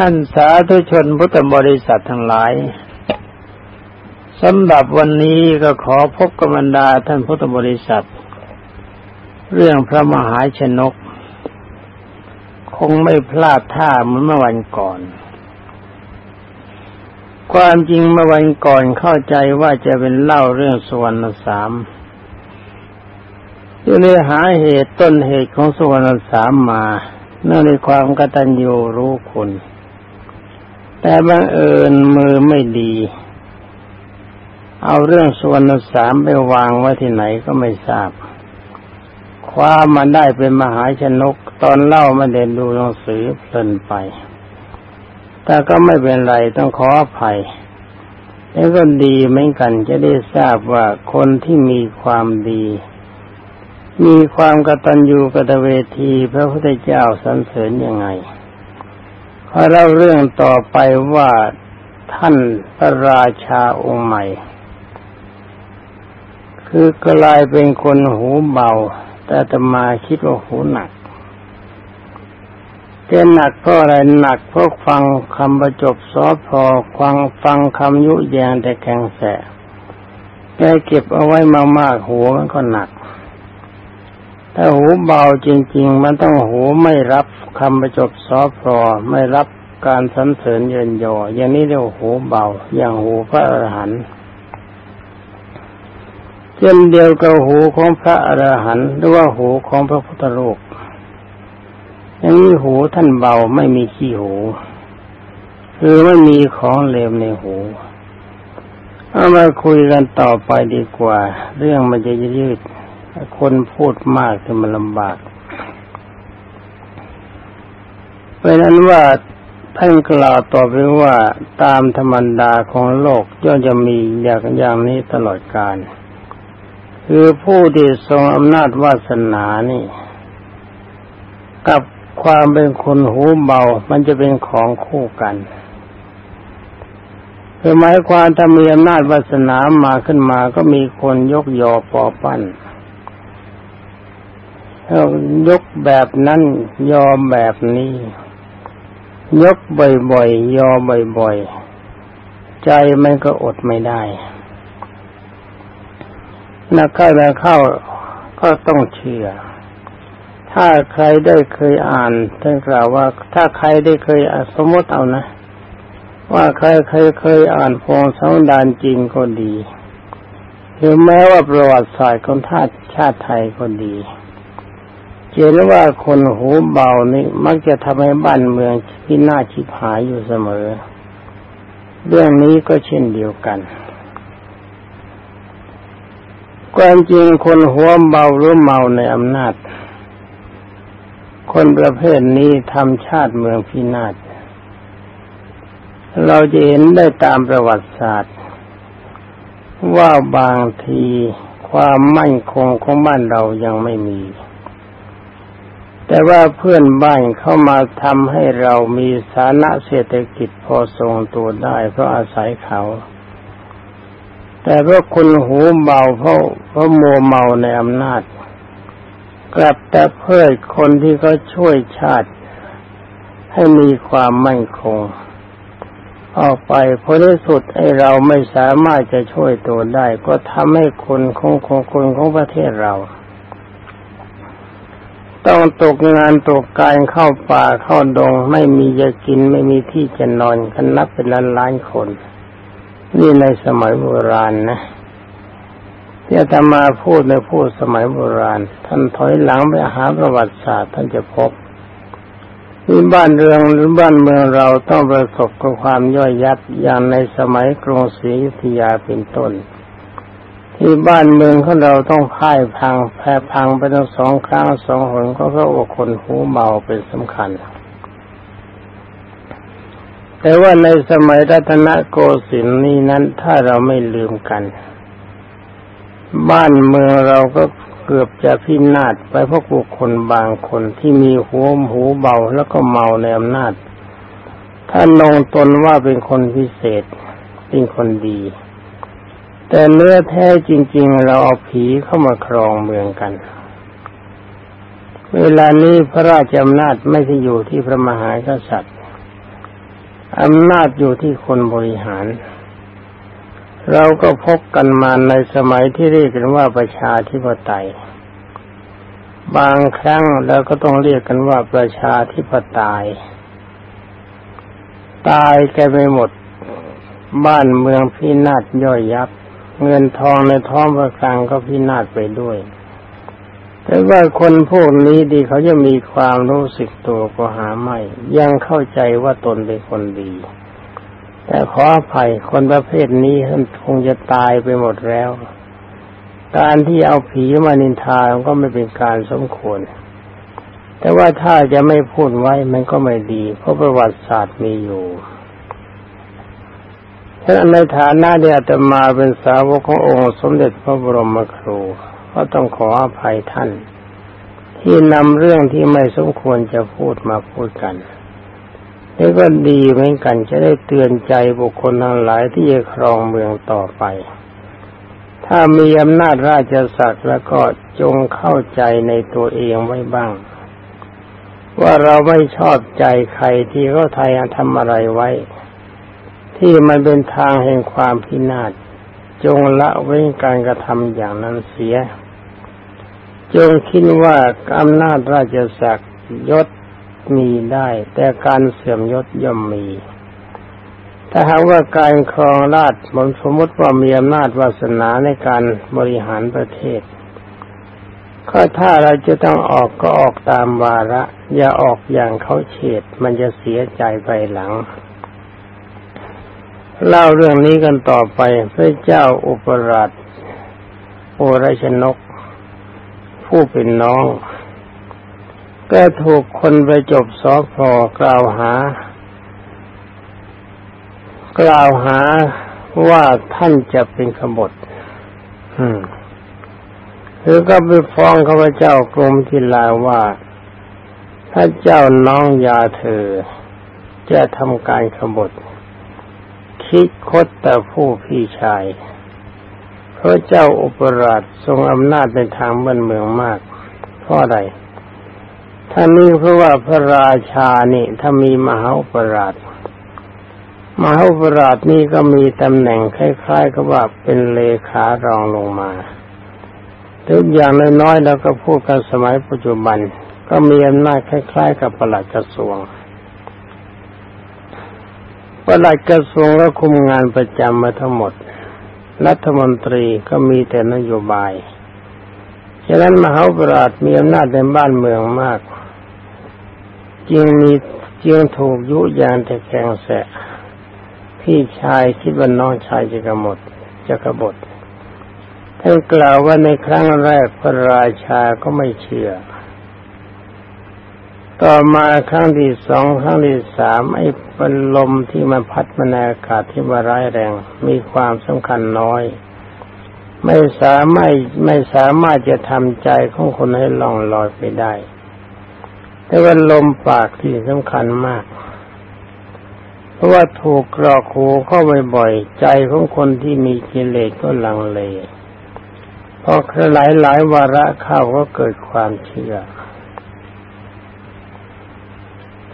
ท่านสาธุชนพุทธบริษัททั้งหลายสำหรับวันนี้ก็ขอพบกรรมดาท่านพุทธบริษัท เรื่องพระมหาชนก คงไม่พลาดท่าเหมือนเมื่อวันก่อน ความจริงเมื่อวันก่อนเข้าใจว่าจะเป็นเล่าเรื่องสวรรณสามจะเลยหาเหตุต้นเหตุของสวรรณสามมาเนื่องในความกตัญญูรู้คุณ แต่บังเอิญมือไม่ดี เอาเรื่องสวรรณสามไปวางไว้ที่ไหนก็ไม่ทราบ คว้ามาได้เป็นมหาชนก ตอนเล่าม่เด่นดูหนังสือเพลินไป แต่ก็ไม่เป็นไรต้องขออภัยแล้วก็ดีเหมือนกันจะได้ทราบว่าคนที่มีความดี มีความกตัญญูกตเวทีพระพุทธเจ้าสรรเสริญยังไง เล่าเรื่องต่อไปว่าท่านพระราชาองค์ใหม่ คือกลายเป็นคนหูเบา แต่ตมาคิดว่าหูหนักแกหนักเพราะอะไรหนักเพราะฟังคำประจบสอพอฟังฟังคำยุแยงแต่แข็งแสแกเก็บเอาไว้มากๆหัวมันก็หนัก ถ้าหูเบาจริง ๆ มันต้องหูไม่รับคำประจบซอฟรอไม่รับการสรรเสริญเยินยอ อย่างนี้เรียกหูเบา อย่างหูพระอรหันต์เช่นเดียวกับหูของพระอรหันต์หรือว่าหูของพระพุทธรูปอย่างนี้หูท่านเบาไม่มีขี้หู คือไม่มีของเลวในหูเอามาคุยกันต่อไปดีกว่า เรื่องมันจะยืด คนพูดมากจะมันลำบาก เพราะนั้นว่าท่านกล่าวต่อไปว่าตามธรรมดาของโลกย่อมจะมีอย่างอย่างนี้ตลอดกาลคือผู้ที่ทรงอำนาจวาสนานี่ กับความเป็นคนหูเบา มันจะเป็นของคู่กันคือหมายความถ้ามีอำนาจวาสนามาขึ้นมาก็มีคนยกยอปอปั้น ยกแบบนั้นยอมแบบนี้ ยกบ่อยๆ ยอมบ่อยๆ ใจมันก็อดไม่ได้นักเข้าแล้วเข้าก็ต้องเชื่อ ถ้าใครได้เคยอ่านท่านกล่าวว่า ถ้าใครได้เคยสมมติเอานะ ว่าใครเคยเคยอ่านพงสังดานจริงก็ดี หรือแม้ว่าประวัติศาสตร์ของชาติชาติไทยก็ดี เห็นว่าคนหูเบานี่มักจะทำให้บ้านเมืองพินาศชิบหายอยู่เสมอ เรื่องนี้ก็เช่นเดียวกันความจริงคนหัวเบาหรือเมาในอำนาจ คนประเภทนี้ทำชาติเมืองพินาศเราจะเห็นได้ตามประวัติศาสตร์ ว่าบางทีความมั่นคงของบ้านเรายังไม่มี แต่ว่าเพื่อนบ้านเข้ามาทำให้เรามีฐานะเศรษฐกิจพอทรงตัวได้ เพราะอาศัยเขา แต่เพราะคนหูเบาเพราะเพราะโมเมาในอำนาจ กลับแต่เพื่อคนที่เขาช่วยชาติ ให้มีความมั่นคง ออกไปผลที่สุดไอ้เราไม่สามารถจะช่วยตัวได้ ก็ทำให้คนของของคนของประเทศเรา ต้องตกงานตกการเข้าป่าเข้าดง ไม่มีจะกินไม่มีที่จะนอนกันนับเป็นล้านล้านคน นี่ในสมัยโบราณนะที่อาตมาพูดในพูดสมัยโบราณ ท่านถอยหลังไปหาประวัติศาสตร์ ท่านจะพบที่บ้านเรืองหรือบ้านเมืองเราต้องประสบกับความย่อยยับอย่างในสมัยกรุงศรีอยุธยาเป็นต้น ที่บ้านเมืองของเราต้องพ่ายพังแพ้พังไปทั้งสองครั้งสองหนก็เพราะว่าคนหูเบาเป็นสำคัญ แต่ว่าในสมัยรัตนโกสินทร์นี้นั้นถ้าเราไม่ลืมกัน บ้านเมืองเราก็เกือบจะพินาศไปเพราะบุคคลบางคนที่มีหัวหูเบาแล้วก็เมาในอำนาจท่านลงตนว่าเป็นคนพิเศษเป็นคนดี แต่เนื้อแท้จริง ๆ เราเอาผีเข้ามาครองเมืองกัน เวลานี้พระราชอำนาจไม่ได้อยู่ที่พระมหากษัตริย์อำนาจอยู่ที่คนบริหาร เราก็พบกันมาในสมัยที่เรียกกันว่าประชาธิปไตย บางครั้งเราก็ต้องเรียกกันว่าประชาธิปไตย ตายแกไปหมด บ้านเมืองพินาศย่อยยับ เงินทองในท้องประคลังก็พินาศไปด้วย แต่ว่าคนพวกนี้ดีเขาจะมีความรู้สึกตัวก็หาไม่ ยังเข้าใจว่าตนเป็นคนดี แต่ขออภัยคนประเภทนี้ท่านคงจะตายไปหมดแล้ว การที่เอาผีมานินทาก็ไม่เป็นการสมควร แต่ว่าถ้าจะไม่พูดไว้มันก็ไม่ดี เพราะประวัติศาสตร์มีอยู่ ฉะนั้นในฐานะที่อาตมาเป็นสาวกขององค์สมเด็จพระบรมครูก็ต้องขออภัยท่าน ที่นำเรื่องที่ไม่สมควรจะพูดมาพูดกันนี่ก็ดีเหมือนกันจะได้เตือนใจบุคคลทั้งหลายที่จะครองเมืองต่อไป ถ้ามีอำนาจราชศักดิ์แล้วก็จงเข้าใจในตัวเองไว้บ้าง ว่าเราไม่ชอบใจใครที่เขาไทยทำอะไรไว้ ที่มันเป็นทางแห่งความพินาศจงละเว้นการกระทำอย่างนั้นเสีย จงคิดว่าอำนาจราชศักดิ์ยศมีได้ แต่การเสื่อมยศย่อมมี ถ้าหากว่าการครองราชมันสมมติว่ามีอำนาจวาสนาในการบริหารประเทศ ก็ถ้าเราจะต้องออกก็ออกตามวาระ อย่าออกอย่างเขาเฉดมันจะเสียใจไปหลัง เล่าเรื่องนี้กันต่อไปพระเจ้าอุปราชโอรชนก ผู้เป็นน้อง ก็ถูกคนไปจบสอพอกล่าวหา กล่าวหาว่าท่านจะเป็นขบฏหรือก็ไปฟ้องข้าพเจ้ากรมทิลาว่าถ้าเจ้าน้องยาเธอจะทำการขบฏ คิดคดแต่ผู้พี่ชายพระเจ้าอุปราชทรงอำนาจในทางบ้านเมืองมากเพราะอะไรท่านนี้เพราะว่าพระราชานี่ถ้ามีมหาอุปราชมหาอุปราชนี่ก็มีตำแหน่งคล้ายๆกับว่าเป็นเลขารองลงมาทุกอย่างน้อยๆแล้วก็พูดกันสมัยปัจจุบัน ก็มีอำนาจคล้าย ๆ กับประหลัดกระทรวง ประหลัดกระทรวงก็คุมงานประจำมาทั้งหมด รัฐมนตรีก็มีแต่นโยบาย ฉะนั้นมหาปราชมีอำนาจในบ้านเมืองมาก จึงมีจึงถูกยุยางแต่แข่งแสะ พี่ชายคิดว่าน้องชายจะกระหมดจะกระบฏท่านกล่าวว่าในครั้งแรกพระราชาก็ไม่เชื่อ ต่อมาครั้งที่สองครั้งที่สามไอ้เป็นลมที่มันพัดมานอากาศที่มาร้ายแรง มีความสำคัญน้อย ไม่สามารถไม่สามารถจะทำใจของคนให้ล่องลอยไปได้ แต่ว่าลมปากที่สำคัญมาก เพราะว่าถูกกรอกหูเข้าบ่อยๆใจของคนที่มีกิเลสก็ลังเลพอหลายหลายวาระเข้าก็เกิดความเชื่อ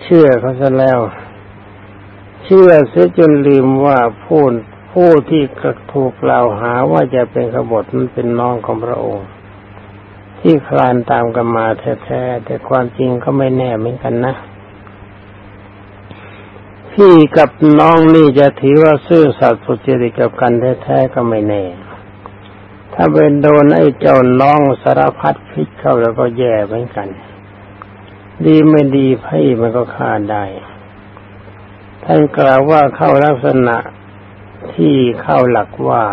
เชื่อเขาซะแล้ว เชื่อเสียจนลืมว่าผู้ผู้ที่ถูกกล่าวหาว่าจะเป็นขบฏมันเป็นน้องของพระองค์ ที่คลานตามกันมาแท้ๆแต่ความจริงก็ไม่แน่เหมือนกันนะพี่กับน้องนี่จะถือว่าซื่อสัตย์สุจริตกับกันแท้ๆก็ไม่แน่ ถ้าเป็นโดนไอ้เจ้าน้องสารพัดพิษเข้าแล้วก็แย่เหมือนกัน ดีไม่ดีไพ่มันก็ฆ่าได้ท่านกล่าวว่าเข้าลักษณะที่เข้าหลักว่า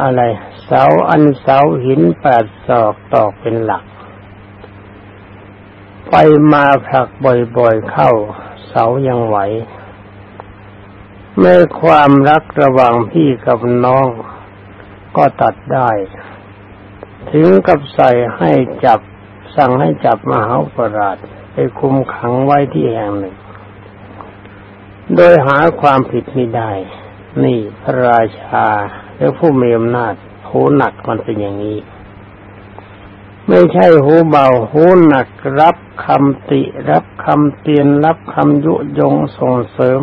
อะไร เสาอันเสาหินแปดศอกตอกเป็นหลัก ไปมาผลักบ่อยๆเข้า เสายังไหวไม่ความรักระหว่างพี่กับน้อง ก็ตัดได้ ถึงกับใส่ให้จับ สั่งให้จับมหาปราชไปคุมขังไว้ที่แห่งหนึ่ง โดยหาความผิดไม่ได้ นี่พระราชาและผู้มีอำนาจโหหนักมันเป็นอย่างนี้ ไม่ใช่หูเบาหูหนักรับคำติ รับคำเตือนรับคำยุยงส่งเสริม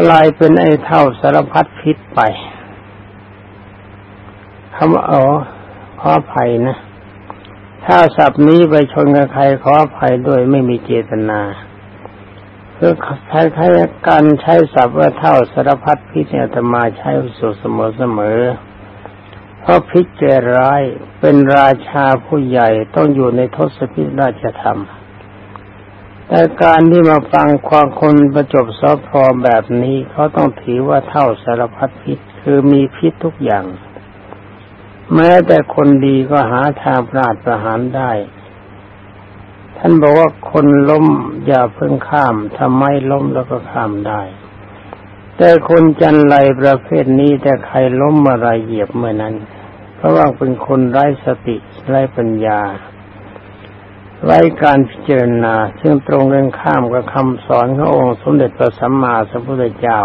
กลายเป็นไอ้เท่าสารพัดพิษไปคำว่าอ๋อ ขออภัยนะ ถ้าศัพท์นี้ไปชนกับใครขออภัยด้วยไม่มีเจตนาคือใช้ใช้การใช้ศัพท์ว่าเท่าสารพัดพิษเนี่ยธรรมาใช้สุดเสมอเสมอเพราะพิษแก่ร้ายเป็นราชาผู้ใหญ่ต้องอยู่ในทศพิธราชธรรม แต่การที่มาฟังความคนประจบซอพอแบบนี้เขาต้องถือว่าเท่าสารพัดพิษคือมีพิษทุกอย่าง แม้แต่คนดีก็หาทางปราดประหารได้ ท่านบอกว่าคนล้มอย่าเพิ่งข้ามทำไมล้มแล้วก็ข้ามได้ แต่คนจันไรประเภทนี้แต่ใครล้มเมื่อไรเหยียบเมื่อนั้น เพราะว่าเป็นคนไร้สติไร้ปัญญาไร้การพิจารณา ซึ่งตรงกันข้ามกับคำสอนขององค์สมเด็จพระสัมมาสัมพุทธเจ้า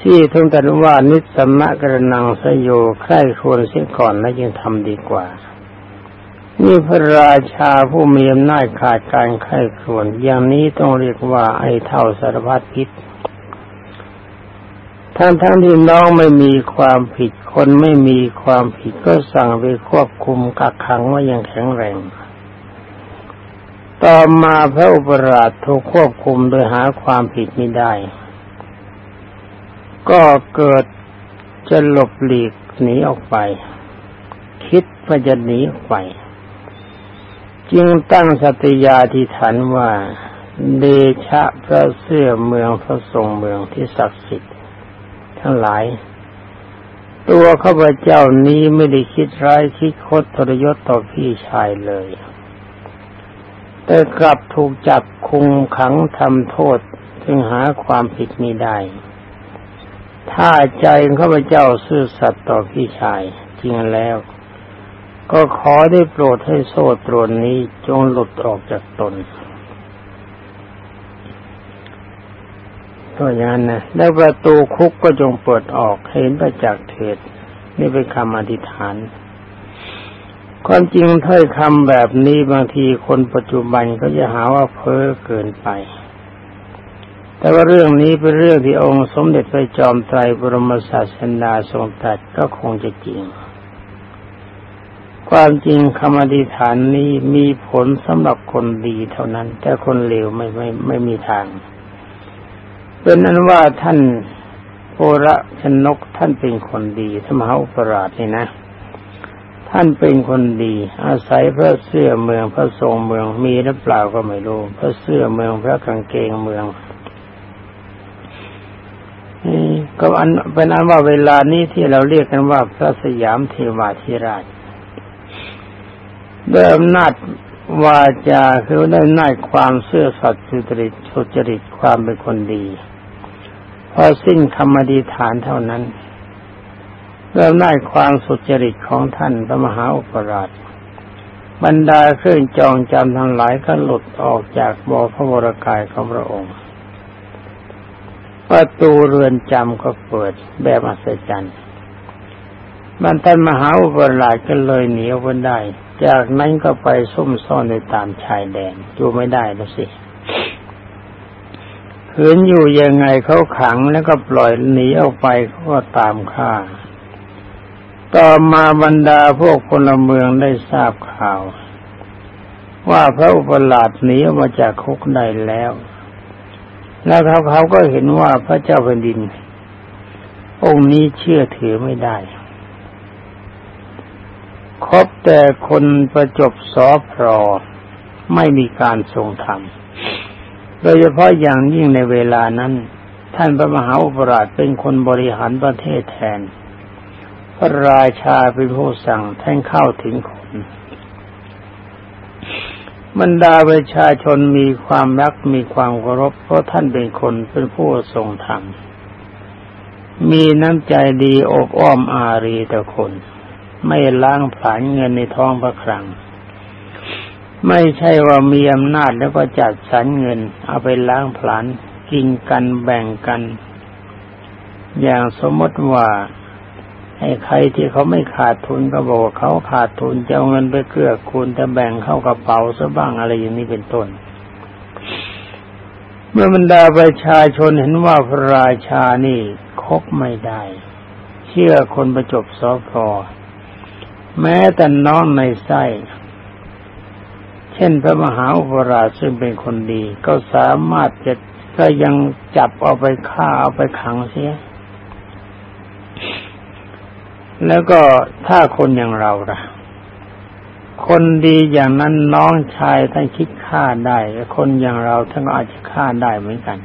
ที่ทุงตรัสว่านิสัมะกระนังสยโยใคร่ควรเสียก่อนแล้วยังทำดีกว่า นี่พระราชาผู้มีอำนาจขาดการไข้ครวน อย่างนี้ต้องเรียกว่าไอ้เท่าสารพัดพิษทั้งทั้งที่น้องไม่มีความผิดคนไม่มีความผิดก็สั่งไปควบคุมกักขังว่ายังแข็งแรง ต่อมาพระอุปราชถูกควบคุมโดยหาความผิดไม่ได้ ก็เกิดจะหลบหลีกหนีออกไป คิดว่าจะหนีออกไป จึงตั้งสติยาธิฐานว่าเดชะพระเสื้อเมืองพระทรงเมืองที่ศักดิ์สิทธิ์ทั้งหลาย ตัวข้าพเจ้านี้ไม่ได้คิดร้ายคิดคดทรยศต่อพี่ชายเลย แต่กลับถูกจับคุมขังทำโทษจึงหาความผิดไม่ได้ ถ้าใจข้าพเจ้าซื่อสัตย์ต่อพี่ชายจริงแล้ว ก็ขอได้โปรดให้โซ่ตรวนนี้จงหลุดออกจากตนก็อย่างนั้นนะแล้วประตูคุกก็จงเปิดออกเห็นประจักษ์เถิด นี่เป็นคำอธิษฐาน ความจริงถ้อยคำแบบนี้บางทีคนปัจจุบันก็จะหาว่าเพ้อเกินไป แต่ว่าเรื่องนี้เป็นเรื่องที่องค์สมเด็จพระจอมไตรบรมศาสนาทรงตรัสก็คงจะจริง ความจริงคำอธิษฐานนี้มีผลสำหรับคนดีเท่านั้น แต่คนเลวไม่ไม่ไม่มีทาง เป็นนั้นว่าท่านโพระชนกท่านเป็นคนดีธรรมหาอุปราชนี่นะ ท่านเป็นคนดี อาศัยพระเสื้อเมืองพระทรงเมืองมีหรือเปล่าก็ไม่รู้พระเสื้อเมืองพระกางเกงเมือง นี่ก็อันเป็นอันว่าเวลานี้ที่เราเรียกกันว่าพระสยามเทวาธิราชด้วยอำนาจวาจาคือได้น่ายความเสื่อสัตย์สุจริตสุจริตความเป็นคนดีพอสิ้นคำอธิษฐานเท่านั้นเริ่มได้ความสุจริตของท่านพระมหาอุปราชบรรดาเครื่องจองจำทั้งหลายก็หลุดออกจากบ่อพระวรกายของพระองค์ ประตูเรือนจำก็เปิดแบบอัศจรรย์บรรทันมหาอุปราชก็เลยหนีออกไปได้ จากนั้นก็ไปซุ่มซ่อนในตามชายแดนอยู่ไม่ได้แล้วสิขืนอยู่ยังไงเขาขังแล้วก็ปล่อยหนีออกไปเขาก็ตามฆ่า ต่อมาบรรดาพวกพลเมืองได้ทราบข่าว ว่าพระอุปราชหนีออกมาจากคุกได้แล้ว แล้วเขาเขาก็เห็นว่าพระเจ้าแผ่นดิน องค์นี้เชื่อถือไม่ได้คบแต่คนประจบสอพรอไม่มีการทรงธรรม โดยเฉพาะอย่างยิ่งในเวลานั้น ท่านพระมหาอุปราชเป็นคนบริหารประเทศแทน พระราชาเป็นผู้สั่งแท่งเข้าถึงค บรรดาประชาชนมีความรักมีความเคารพเพราะท่านเป็นคนเป็นผู้ทรงธรรม มีน้ำใจดีอบอ้อมอารีต่อคน ไม่ล้างผลาญเงินในท้องพระคลัง ไม่ใช่ว่ามีอำนาจแล้วก็จัดสรรเงิน เอาไปล้างผลาญกินกันแบ่งกัน อย่างสมมติว่า ให้ใครที่เขาไม่ขาดทุนก็บอกเขาขาดทุนจะเอาเงินไปเกื้อกูลจะแบ่งเข้ากระเป๋าซะบ้างอะไรอย่างนี้เป็นต้น เมื่อบรรดาประชาชนเห็นว่าพระราชานี่คบไม่ได้ เชื่อคนประจบสอพอแม้แต่น้องในไส้เช่นพระมหาอุปราชซึ่งเป็นคนดี ก็สามารถจะก็ยังจับเอาไปฆ่าเอาไปขังเสีย แล้วก็ถ้าคนอย่างเราล่ะ คนดีอย่างนั้นน้องชายท่านคิดฆ่าได้ คนอย่างเราท่านก็อาจจะฆ่าได้เหมือนกัน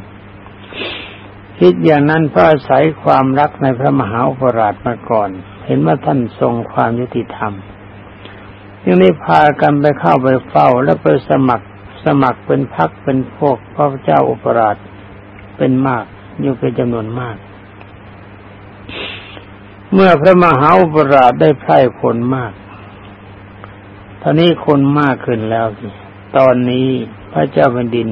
คิดอย่างนั้นเพราะอาศัยความรักในพระมหาอุปราชมาก่อน เห็นว่าท่านทรงความยุติธรรมยังได้พากันไปเข้าไปเฝ้า แล้วไปสมัครสมัครเป็นพักเป็นพวกพระเจ้าอุปราชเป็นมากอยู่เป็นจำนวนมาก เมื่อพระมหาอุปราชได้ไพร่ผลมากตอนนี้คนมากขึ้นแล้วสิตอนนี้พระเจ้าแผ่นดิน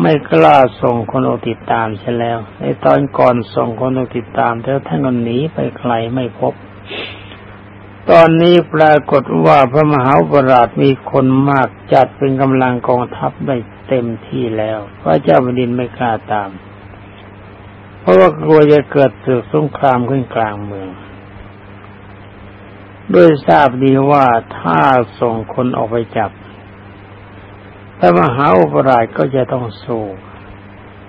ไม่กล้าส่งคนอติดตามใช่แล้ว ในตอนก่อนส่งคนอติดตามแล้วท่านก็หนีไปไกลไม่พบ ตอนนี้ปรากฏว่าพระมหาปราชมีคนมากจัดเป็นกำลังกองทัพได้เต็มที่แล้ว พระเจ้าแผ่นดินไม่กล้าตาม เพราะว่ากลัวจะเกิดศึกสงครามขึ้นกลางเมือง ด้วยทราบดีว่าถ้าส่งคนออกไปจับพระมหาอุปราชก็จะต้องสู้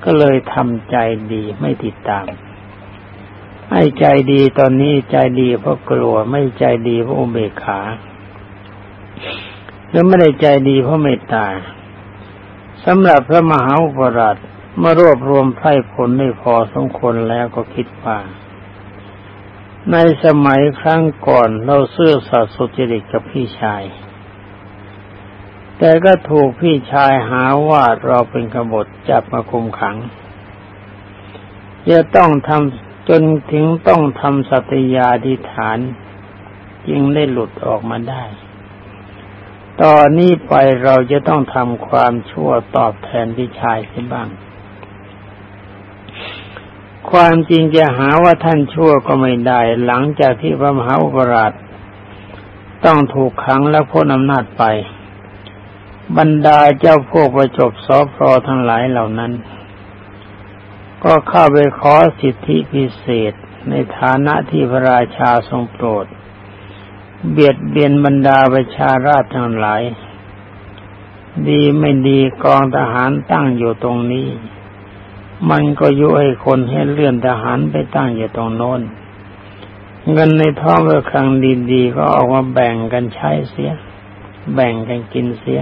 ก็เลยทำใจดีไม่ติดตามให้ใจดีตอนนี้ใจดีเพราะกลัวไม่ใจดีเพราะอุเบกขาหรือไม่ได้ใจดีเพราะเมตตาสำหรับพระมหาอุปราช เมื่อรวบรวมไพร่ผลได้พอสมควรแล้วก็คิดว่า ในสมัยครั้งก่อนเราเสื่อสัตย์สุจริตกับพี่ชาย แต่ก็ถูกพี่ชายหาว่าเราเป็นกบฏจับมาคุมขัง จะต้องทำจนถึงต้องทำสัตยาธิฐาน จึงได้หลุดออกมาได้ตอนนี้ไปเราจะต้องทำความชั่วตอบแทนพี่ชายเสียบ้าง ความจริงจะหาว่าท่านชั่วก็ไม่ได้ หลังจากที่พระมหาอุปราชต้องถูกขังและพ้นอำนาจไป บรรดาเจ้าพวกประจบสอพรทั้งหลายเหล่านั้น ก็เข้าไปขอสิทธิพิเศษในฐานะที่พระราชาทรงโปรด เบียดเบียนบรรดาประชาราชทั้งหลาย ดีไม่ดีกองทหารตั้งอยู่ตรงนี้ มันก็ยุให้คนให้เลื่อนทหารไปตั้งอยู่ตรงโน้น เงินในท้องเมือครั้งดีๆก็ออกมาแบ่งกันใช้เสีย แบ่งกันกินเสีย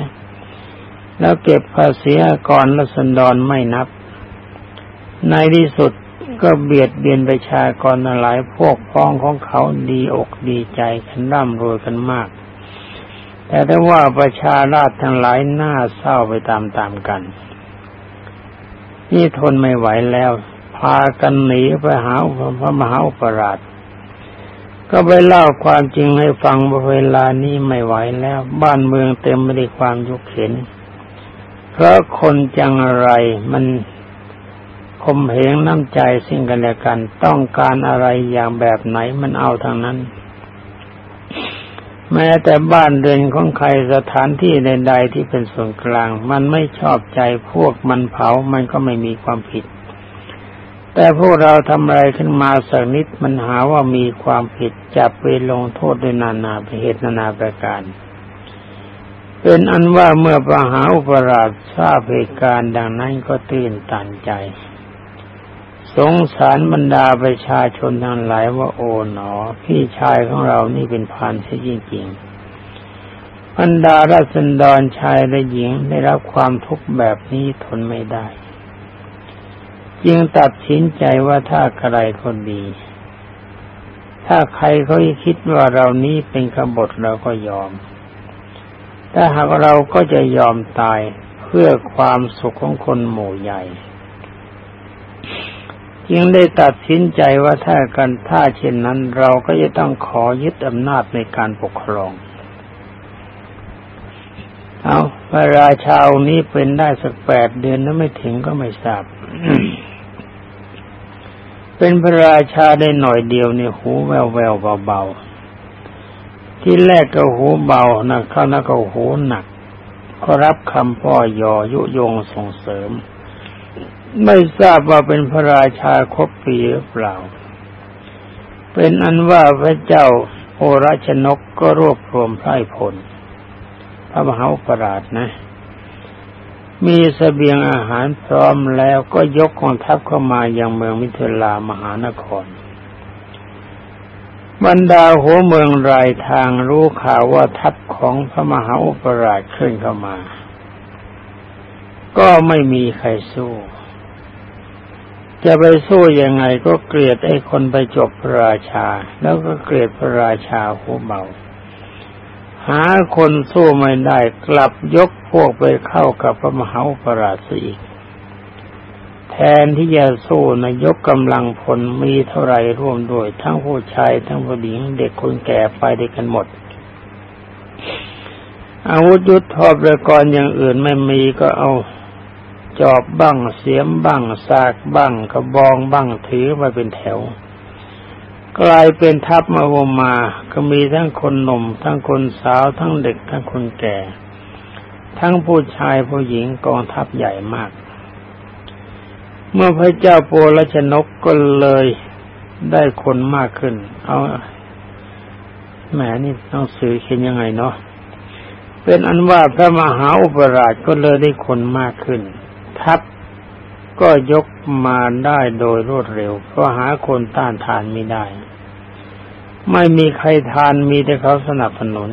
แล้วเก็บภาษีก่อนละสันดอนไม่นับ ในที่สุดก็เบียดเบียนประชากรหลายพวกพ้องของเขาดีอกดีใจกันร่ำรวยกันมาก แต่ถ้าว่าประชาราชทั้งหลายหน้าเศร้าไปตามๆกัน นี่ทนไม่ไหวแล้ว พากันหนีไปหาพระมหาอุปราช ก็ไปเล่าความจริงให้ฟังว่าเวลานี้ไม่ไหวแล้ว บ้านเมืองเต็มไปด้วยความยุกเข็น เพราะคนจังไรมันคมเหงน้ำใจสิ่งกันและกัน ต้องการอะไรอย่างแบบไหนมันเอาทางนั้น แม้แต่บ้านเรือนของใครสถานที่ใดๆที่เป็นส่วนกลาง มันไม่ชอบใจพวกมันเผามันก็ไม่มีความผิด แต่พวกเราทำอะไรขึ้นมาสักนิดมันหาว่ามีความผิดจับไปลงโทษด้วยนานาเหตุนานาประการ เป็นอันว่าเมื่อประหาอุปราชทราบเหตุการณ์ดังนั้นก็ตื่นตันใจ สงสารบรรดาประชาชนทั้งหลายว่าโอ๋หนอ พี่ชายของเรานี่เป็นพานเสียจริงๆบรรดาราษฎรชายและหญิงได้รับความทุกข์แบบนี้ทนไม่ได้ จึงตัดสินใจว่าถ้าใครคนดี ถ้าใครเขาคิดว่าเรานี้เป็นขบฏเราก็ยอม ถ้าหากเราก็จะยอมตายเพื่อความสุขของคนหมู่ใหญ่ จึงได้ตัดสินใจว่าถ้ากันถ้าเช่นนั้นเราก็จะต้องขอยึดอำนาจในการปกครอง เอาพระราชาองนี้เป็นได้สักแปดเดือนแล้วไม่ถึงก็ไม่ทราบเป็นพระราชาได้หน่อยเดียวเนี่ยหูแววแววเบาๆ ที่แรกก็หูเบานะเข้านะก็หูหนัก ก็รับคำพ่อยอยุยงส่งเสริม ไม่ทราบว่าเป็นพระราชาครบปีหรือเปล่า เป็นอันว่าพระเจ้าโอรชนกก็รวบรวมไพร่พล พระมหาปราชนะ มีสเสบียงอาหารพร้อมแล้วก็ยกกองทัพเข้ามายังเมืองมิถิลามหานคร บรรดาหัวเมืองรายทางรู้ข่าวว่าทัพของพระมหาอุปราชขึ้นเข้ามา ก็ไม่มีใครสู้ จะไปสู้ยังไงก็เกลียดไอ้คนไปจบพระราชา แล้วก็เกลียดพระราชาหัวเบาหาคนสู้ไม่ได้กลับยกพวกไปเข้ากับพระมหาปราชอีก แทนที่จะสู้นะยกกำลังพลมีเท่าไรร่วมด้วย ทั้งผู้ชายทั้งผู้หญิงเด็กคนแก่ไปด้วยกันหมด อาวุธยุทธทอบเรกรอย่างอื่นไม่มีก็เอา จอบบ้างเสียมบ้างสากบ้างกระบองบ้างถือมาเป็นแถว กลายเป็นทัพมาวมา ก็มีทั้งคนหนุ่ม ทั้งคนสาวทั้งเด็กทั้งคนแก่ ทั้งผู้ชายผู้หญิงกองทัพใหญ่มาก เมื่อพระเจ้าโปรชนกก็เลยได้คนมากขึ้น เอาแหมนี่ต้องสื่อเขียนยังไงเนาะเป็นอันว่าพระมหาอุปราชก็เลยได้คนมากขึ้น ทัพก็ยกมาได้โดยรวดเร็ว เพราะหาคนต้านทานไม่ได้ ไม่มีใครทานมีแต่เขาสนับสนุน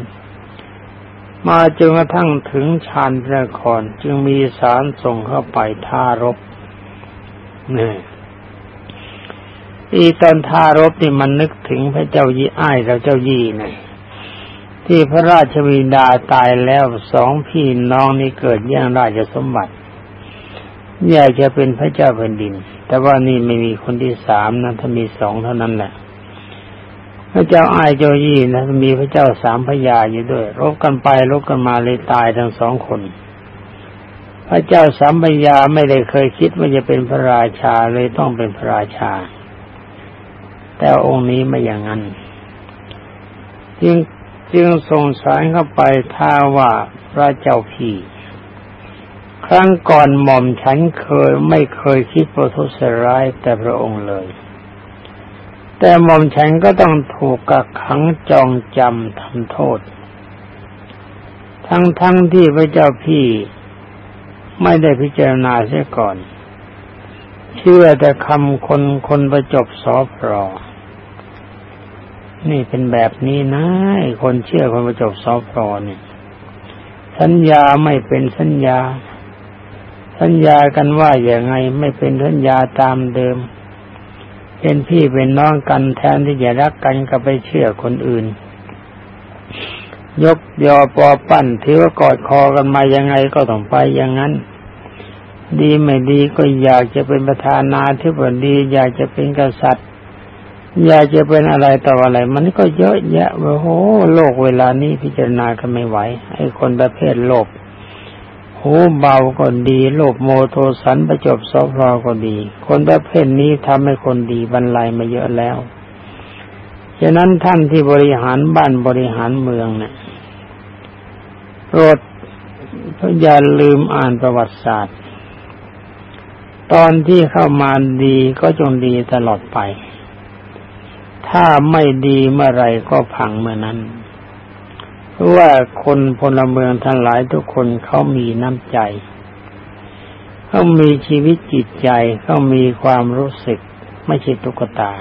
มาจนกระทั่งถึงชานพระครจึงมีสารส่งเข้าไปท่ารบเนี่ยอีตอนท่ารบนี่มันนึกถึงพระเจ้ายี่อ้ายกับเจ้ายี่นะที่พระราชวินดาตายแล้วสองพี่น้องนี่เกิดแย่งราชสมบัติ อยากจะเป็นพระเจ้าแผ่นดิน แต่ว่านี่ไม่มีคนที่สามนะถ้ามีสองเท่านั้นแหละพระเจ้าอายเจ้ายี่นะมีพระเจ้าสามพญาอยู่ด้วย รบกันไปรบกันมาเลยตายทั้งสองคน พระเจ้าสามพญาไม่ได้เคยคิดว่าจะเป็นพระราชาเลยต้องเป็นพระราชา แต่องค์นี้ไม่อย่างนั้นจึงจึงส่งสารเข้าไปท้าว่าพระเจ้าพี่ ครั้งก่อนหม่อมฉันเคยไม่เคยคิดประทุษร้ายแต่พระองค์เลย แต่หม่อมฉันก็ต้องถูกกักขังจองจำทำโทษ ทั้งทั้งที่พระเจ้าพี่ไม่ได้พิจารณาเสียก่อน เชื่อแต่คำคนคนประจบสอพรอนี่เป็นแบบนี้นะคนเชื่อคนประจบสอพรอเนี่ยสัญญาไม่เป็นสัญญา สัญญากันว่าอย่างไงไม่เป็นสัญญาตามเดิม เป็นพี่เป็นน้องกันแทนที่จะรักกันก็ไปเชื่อคนอื่น ยกยอปอปั้นถือว่ากอดคอกันมายังไงก็ต้องไปอย่างนั้น ดีไม่ดีก็อยากจะเป็นประธานาธิบดี อยากจะเป็นกษัตริย์ อยากจะเป็นอะไรต่ออะไร มันก็เยอะแยะโอ้โหโลกเวลานี้พิจารณากันไม่ไหวไอ้คนประเภทโลภ หูเบาก็ดีโลภโมโทสันประจบซอฟรอก็ดี คนประเภทนี้ทำให้คนดีบรรลัยมาเยอะแล้ว ฉะนั้นท่านที่บริหารบ้านบริหารเมืองเนี่ยโปรดอย่าลืมอ่านประวัติศาสตร์ ตอนที่เข้ามาดีก็จงดีตลอดไป ถ้าไม่ดีเมื่อไรก็พังเมื่อนั้น ว่าคนพลเมืองทั้งหลายทุกคนเขามีน้ำใจเขามีชีวิตจิตใจเขามีความรู้สึก ไม่ใช่ตุ๊กตา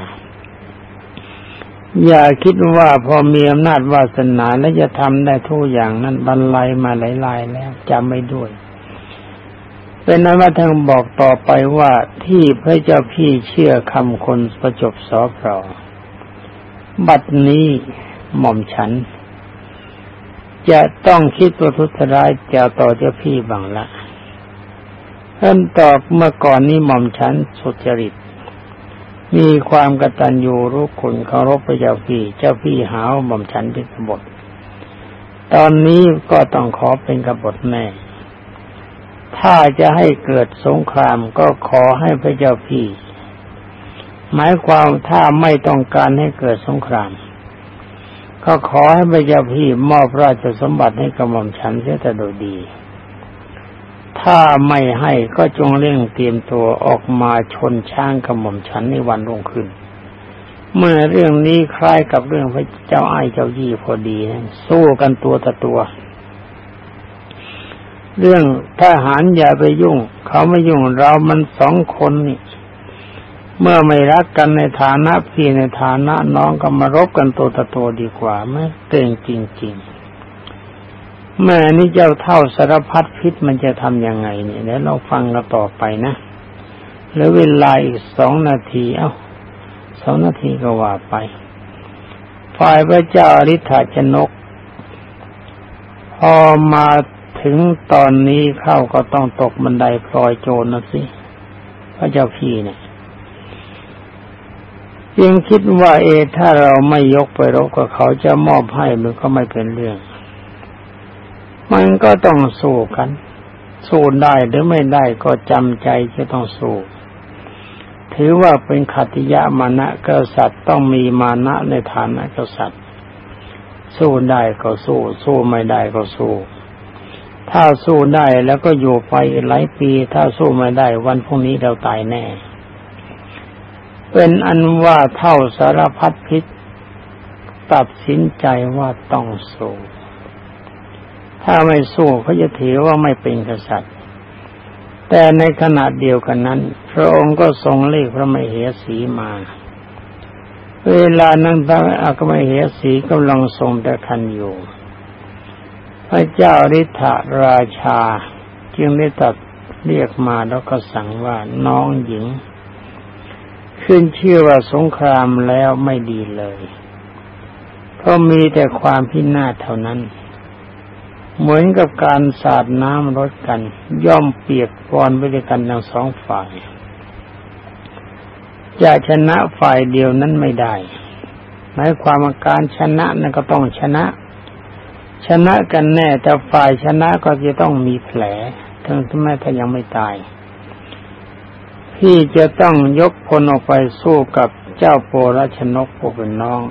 อย่าคิดว่าพอมีอำนาจวาสนาแล้วจะทำได้ทุกอย่างนั้นบรรลัยมาหลายๆแล้วจำไม่ด้วยเป็นนั้นว่าท่านบอกต่อไปว่าที่พระเจ้าพี่เชื่อคำคนประจบสอพรอบัดนี้หม่อมฉัน จะต้องคิดประทุษร้ายจะต่อเจ้าพี่บังละท่านตอบเมื่อก่อนนี้หม่อมฉันสุจริต มีความกตัญญูรู้คุณเคารพพระเจ้าพี่ เจ้าพี่หาวหม่อมฉันเป็นกบฏตอนนี้ก็ต้องขอเป็นกบฏแม่ถ้าจะให้เกิดสงครามก็ขอให้พระเจ้าพี่ หมายความถ้าไม่ต้องการให้เกิดสงคราม ก็ขอให้พระเจ้าพี่มอบราชสมบัติให้กระหม่อมฉันเสียแต่โดยดี ถ้าไม่ให้ก็จงเร่งเตรียมตัวออกมาชนช้างกระหม่อมฉันในวันรุ่งขึ้น เมื่อเรื่องนี้คล้ายกับเรื่องพระเจ้าไอ้เจ้ายี่พอดี สู้กันตัวต่อตัว เรื่องทหารอย่าไปยุ่ง เขาไม่ยุ่งเรามันสองคนนี่ เมื่อไม่รักกันในฐานะพี่ในฐานะน้องก็มารบกันตัวต่อตัวดีกว่าไหมเก่งจริงๆ แม่นี่เจ้าเท่าสารพัดพิษมันจะทำยังไงเนี่ยเดี๋ยวเราฟังกันต่อไปนะแล้วเวลาอีกสองนาที เอา้าสองนาทีก็ว่าไปฝ่ายพระเจ้าอริ t าชนก พอมาถึงตอนนี้เข้าก็ต้องตกบันไดพลอยโจรนะสิ พระเจ้าพี่เนี่ย ยังคิดว่าเอ ถ้าเราไม่ยกไปรบกับเขาจะมอบให้มันก็ไม่เป็นเรื่อง มันก็ต้องสู้กัน สู้ได้หรือไม่ได้ก็จำใจจะต้องสู้ ถือว่าเป็นขัติยะมานะกษัตริย์ต้องมีมานะในฐานะกษัตริย์ สู้ได้ก็สู้ สู้ไม่ได้ก็สู้ ถ้าสู้ได้แล้วก็อยู่ไปหลายปี ถ้าสู้ไม่ได้วันพรุ่งนี้เราตายแน่ เป็นอันว่าเท่าสารพัดพิษ ตัดสินใจว่าต้องสู้ถ้าไม่สู้เขาจะถือว่าไม่เป็นกษัตริย์ แต่ในขณะเดียวกันนั้น พระองค์ก็ทรงเรียกพระมเหสีมา เวลานั้นพระอัคมเหสีกำลังทรงแต่คันอยู่ พระเจ้าฤทธาราชา จึงได้ตัดเรียกมาแล้วก็สั่งว่าน้องหญิง ขึ้นชื่อว่าสงครามแล้วไม่ดีเลยเพราะมีแต่ความพินาศเท่านั้น เหมือนกับการสาดน้ำรดกัน ย่อมเปียกปอนไปด้วยกันทั้งสองฝ่ายจะชนะฝ่ายเดียวนั้นไม่ได้หมายความว่าการชนะนั่นก็ต้องชนะ ชนะกันแน่แต่ฝ่ายชนะก็จะต้องมีแผลถึงแม้ถ้ายังไม่ตาย พี่จะต้องยกพลออกไปสู้กับเจ้าโปรชนกผู้เป็นน้อง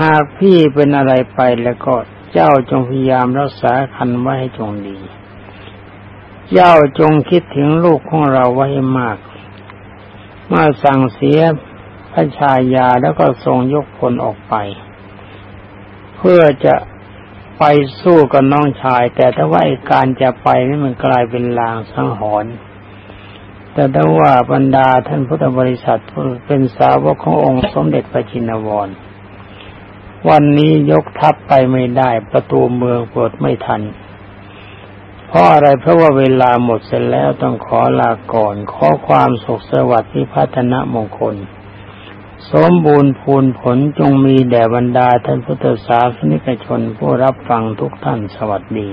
หากพี่เป็นอะไรไปแล้วก็เจ้าจงพยายามรักษาคันไว้ให้จงดี เจ้าจงคิดถึงลูกของเราไว้มาก เมื่อสั่งเสียพระชายาแล้วก็ทรงยกพลออกไป เพื่อจะไปสู้กับน้องชาย แต่ถ้าว่าการจะไปนี่มันกลายเป็นลางสังหรณ์ แต่ถ้ว่าบรรดาท่านพุทธบริษัทเป็นสาวกขององค์สมเด็จพระจินวร วันนี้ยกทัพไปไม่ได้ประตูเมืองเปิดไม่ทัน เพราะอะไรเพราะว่าเวลาหมดเสร็จแล้วต้องขอลาก่อน ขอความสุขสวัสดิ์ที่พัฒนมงคล สมบูรณ์พูนผลจงมีแด่บรรดาท่านพุทธศาสนิกชนผู้รับฟังทุกท่านสวัสดี